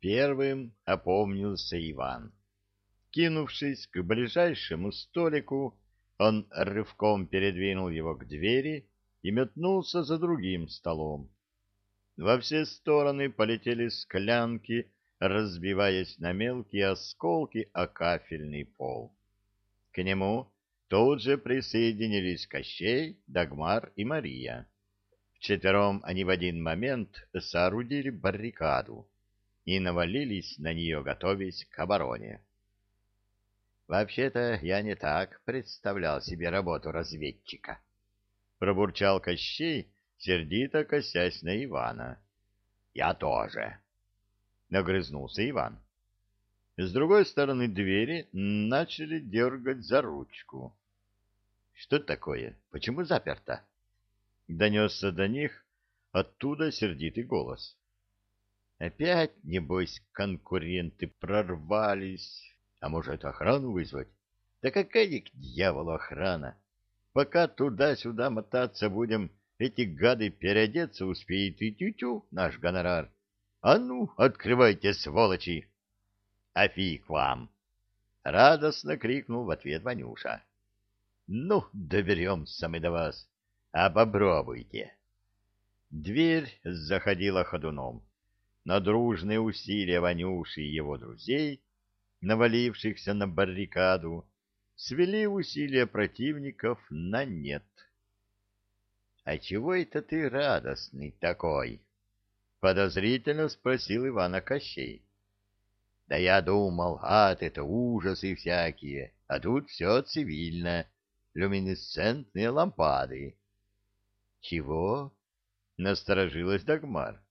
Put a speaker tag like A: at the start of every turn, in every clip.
A: Первым опомнился Иван. Кинувшись к ближайшему столику, он рывком передвинул его к двери и метнулся за другим столом. Во все стороны полетели склянки, разбиваясь на мелкие осколки о кафельный пол. К нему тут же присоединились Кощей, Дагмар и Мария. Вчетвером они в один момент соорудили баррикаду и навалились на нее, готовясь к обороне. «Вообще-то я не так представлял себе работу разведчика», — пробурчал Кощей, сердито косясь на Ивана. «Я тоже», — нагрызнулся Иван. С другой стороны двери начали дергать за ручку. «Что такое? Почему заперто?» Донесся до них оттуда сердитый голос. «Опять, небось, конкуренты прорвались. А может, охрану вызвать? Да какая к дьяволу охрана? Пока туда-сюда мотаться будем, эти гады переодеться успеют и тю-тю наш гонорар. А ну, открывайте, сволочи! А фиг вам! Радостно крикнул в ответ Ванюша. Ну, доберемся мы до вас. А попробуйте. Дверь заходила ходуном. На дружные усилия Ванюши и его друзей, навалившихся на баррикаду, свели усилия противников на нет. — А чего это ты радостный такой? — подозрительно спросил Ивана Кощей. — Да я думал, ад — это ужасы всякие, а тут все цивильно, люминесцентные лампады. — Чего? — насторожилась Дагмар. —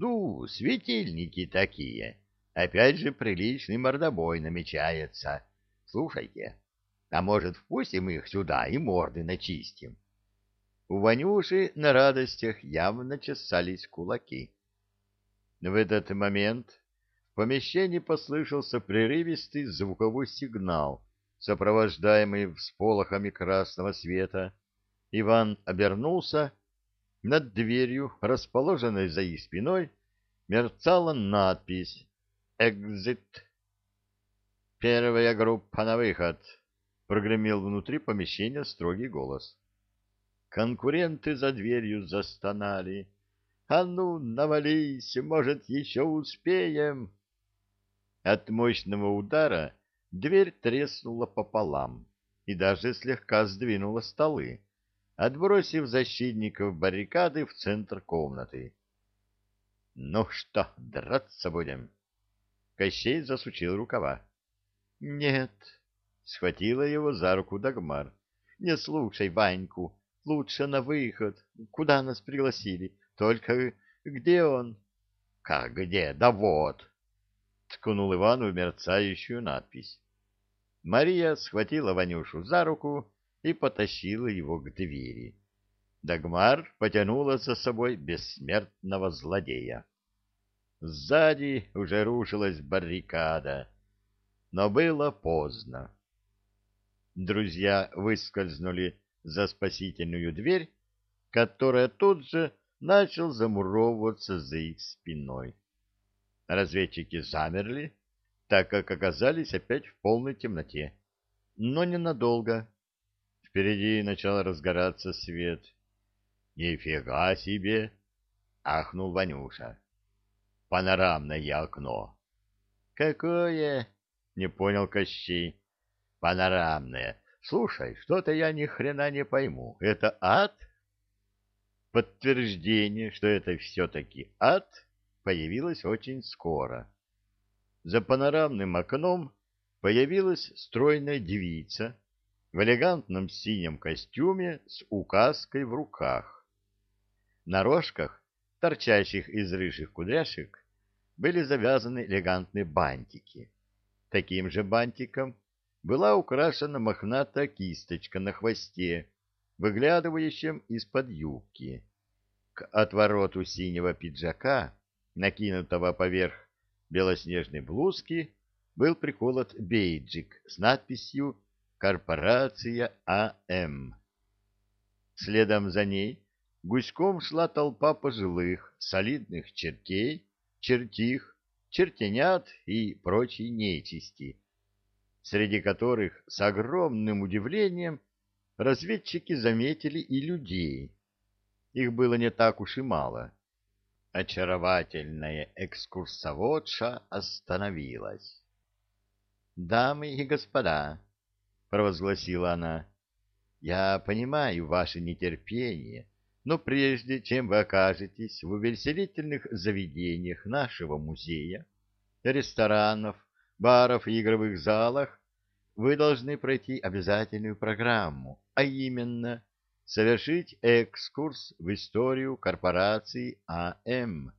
A: Ну, светильники такие. Опять же приличный мордобой намечается. Слушайте, а может, впустим их сюда и морды начистим? — у Ванюши на радостях явно чесались кулаки. В этот момент в помещении послышался прерывистый звуковой сигнал, сопровождаемый всполохами красного света. Иван обернулся. Над дверью, расположенной за их спиной, мерцала надпись «Экзит». «Первая группа на выход», — прогремел внутри помещения строгий голос. Конкуренты за дверью застонали. «А ну, навались, может, еще успеем!» От мощного удара дверь треснула пополам и даже слегка сдвинула столы, отбросив защитников баррикады в центр комнаты. «Ну что, драться будем?» Кощей засучил рукава. «Нет», — схватила его за руку Дагмар. «Не слушай Ваньку, Лучше на выход. Куда нас пригласили? Только где он? Как где? Да вот. Ткнул Иван в мерцающую надпись. Мария схватила Ванюшу за руку и потащила его к двери. Дагмар потянула за собой бессмертного злодея. Сзади уже рушилась баррикада, но было поздно. Друзья выскользнули за спасительную дверь, которая тут же начал замуровываться за их спиной. Разведчики замерли, так как оказались опять в полной темноте. Но ненадолго. Впереди начал разгораться свет. «Нифига себе!» — ахнул Ванюша. «Панорамное окно!» «Какое?» — не понял Кощей. «Панорамное. Слушай, что-то я ни хрена не пойму. Это ад? Подтверждение, что это все-таки ад, появилось очень скоро. За панорамным окном появилась стройная девица в элегантном синем костюме с указкой в руках. На рожках, торчащих из рыжих кудряшек, были завязаны элегантные бантики. Таким же бантиком была украшена мохнатая кисточка на хвосте, выглядывающем из-под юбки. К отвороту синего пиджака, накинутого поверх белоснежной блузки, был приколот бейджик с надписью «Корпорация АМ». Следом за ней гуськом шла толпа пожилых, солидных чертей, чертих чертенят и прочей нечисти, среди которых с огромным удивлением разведчики заметили и людей. Их было не так уж и мало. Очаровательная экскурсоводша остановилась. «Дамы и господа», — провозгласила она, — «я понимаю ваше нетерпение, но прежде чем вы окажетесь в увеселительных заведениях нашего музея, ресторанов, баров и игровых залах, вы должны пройти обязательную программу, а именно совершить экскурс в историю корпорации АМ.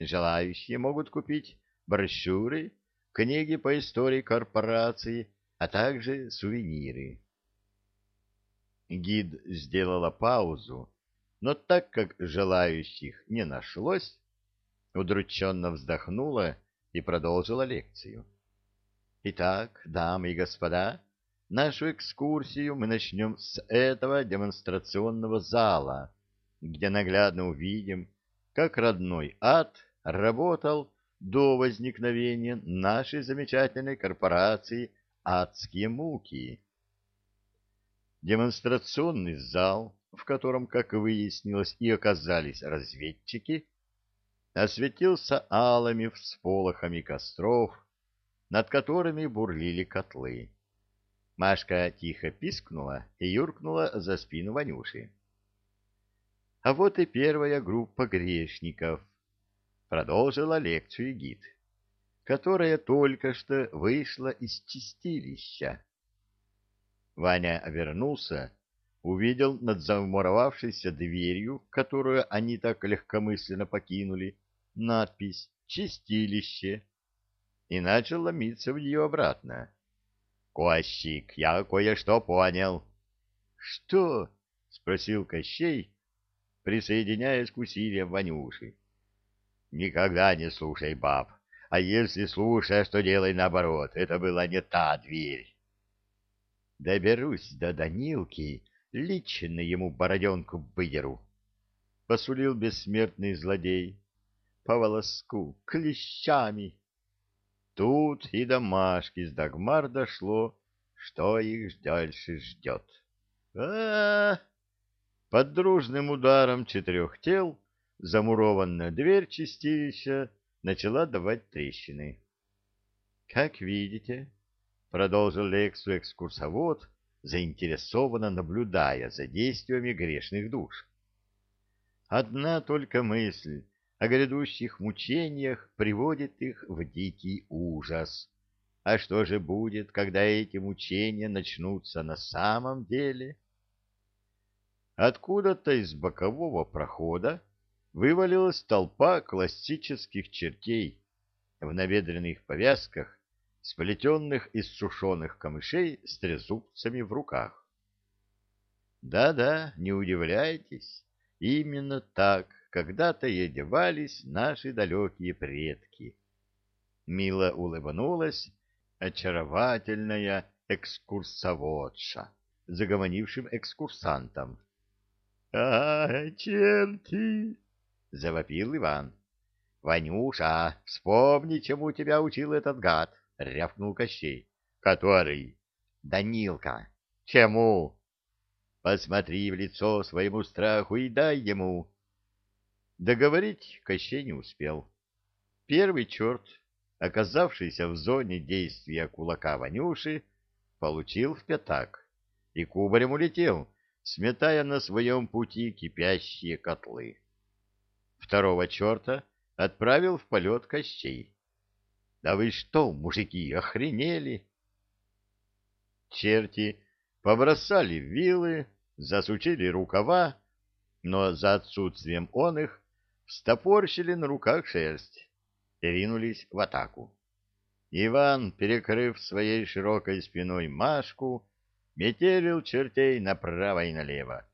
A: Желающие могут купить брошюры, книги по истории корпорации, а также сувениры. Гид сделала паузу, но так как желающих не нашлось, удрученно вздохнула и продолжила лекцию. Итак, дамы и господа, Нашу экскурсию мы начнем с этого демонстрационного зала, где наглядно увидим, как родной ад работал до возникновения нашей замечательной корпорации «Адские муки». Демонстрационный зал, в котором, как выяснилось, и оказались разведчики, осветился алыми всполохами костров, над которыми бурлили котлы. Машка тихо пискнула и юркнула за спину Ванюши. — А вот и первая группа грешников, — продолжила лекцию гид, которая только что вышла из чистилища. Ваня обернулся, увидел над замуровавшейся дверью, которую они так легкомысленно покинули, надпись «Чистилище» и начал ломиться в нее обратно. Кощик, я кое-что понял. — Что? — спросил Кощей, присоединяясь к усилиям Ванюши. — Никогда не слушай баб, а если слушаешь, то делай наоборот. Это была не та дверь. — Доберусь до Данилки, лично ему бороденку выдеру, — посулил бессмертный злодей. — По волоску, клещами. — Тут и до Машки с Дагмар дошло, что их дальше ждет. а! Под дружным ударом четырех тел замурованная дверь чистилища начала давать трещины. «Как видите», — продолжил лекцию экскурсовод, заинтересованно наблюдая за действиями грешных душ. «Одна только мысль о грядущих мучениях приводит их в дикий ужас. А что же будет, когда эти мучения начнутся на самом деле? Откуда-то из бокового прохода вывалилась толпа классических чертей в набедренных повязках, сплетенных из сушеных камышей с трезубцами в руках. Да-да, не удивляйтесь, именно так когда-то и одевались наши далекие предки. Мило улыбнулась очаровательная экскурсоводша, загомонившим экскурсантом. — А, черти! — завопил Иван. — Ванюша, вспомни, чему тебя учил этот гад, — рявкнул Кощей. — Который? — Данилка. — Чему? — Посмотри в лицо своему страху и дай ему Договорить Кощей не успел. Первый черт, оказавшийся в зоне действия кулака Ванюши, получил в пятак и кубарем улетел, сметая на своем пути кипящие котлы. Второго черта отправил в полет Кощей. «Да вы что, мужики, охренели?» Черти побросали вилы, засучили рукава, но за отсутствием он их стопорщили на руках шерсть и ринулись в атаку. Иван, перекрыв своей широкой спиной Машку, метелил чертей направо и налево.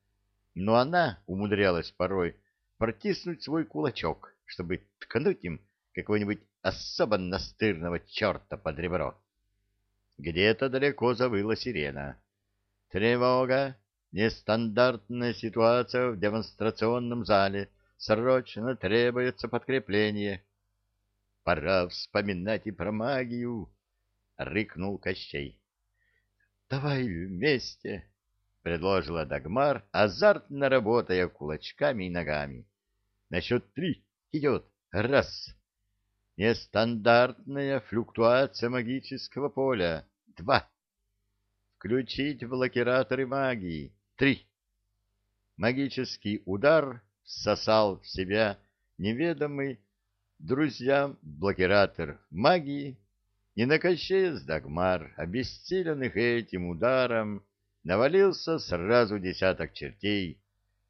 A: Но она умудрялась порой протиснуть свой кулачок, чтобы ткнуть им какого-нибудь особо настырного черта под ребро. Где-то далеко завыла сирена. Тревога! Нестандартная ситуация в демонстрационном зале — Срочно требуется подкрепление. пора вспоминать и про магию, — рыкнул Кощей. — Давай вместе, — предложила Дагмар, азартно работая кулачками и ногами. — На счет три идет. Раз. Нестандартная флюктуация магического поля. Два. Включить блокираторы магии. Три. Магический удар всосал в себя неведомый друзьям блокиратор магии, и на Кощея с Дагмар, обессиленных этим ударом, навалился сразу десяток чертей,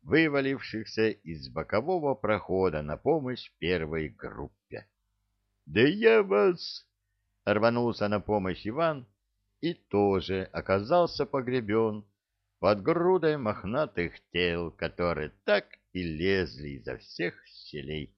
A: вывалившихся из бокового прохода на помощь первой группе. «Да я вас!» — рванулся на помощь Иван и тоже оказался погребен под грудой мохнатых тел, которые так и лезли изо всех щелей.